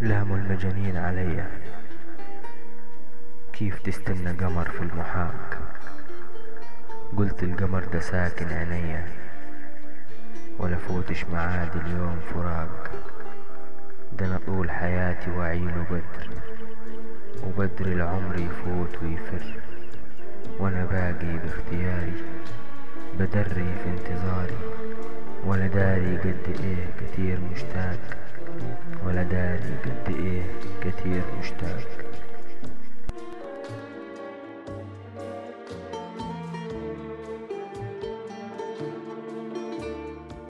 لام المجانين عليا كيف تستنى قمر في المحاك؟ قلت القمر ده ساكن عينيا ولا فوتش معاد اليوم فراق. ده أنا طول حياتي وعيله بدر. وبدر العمر يفوت ويفر. وأنا باقي باختياري. بدري في انتظاري. ولا داري قد إيه كتير مشتاق. قد إيه؟ كتير مشتاق.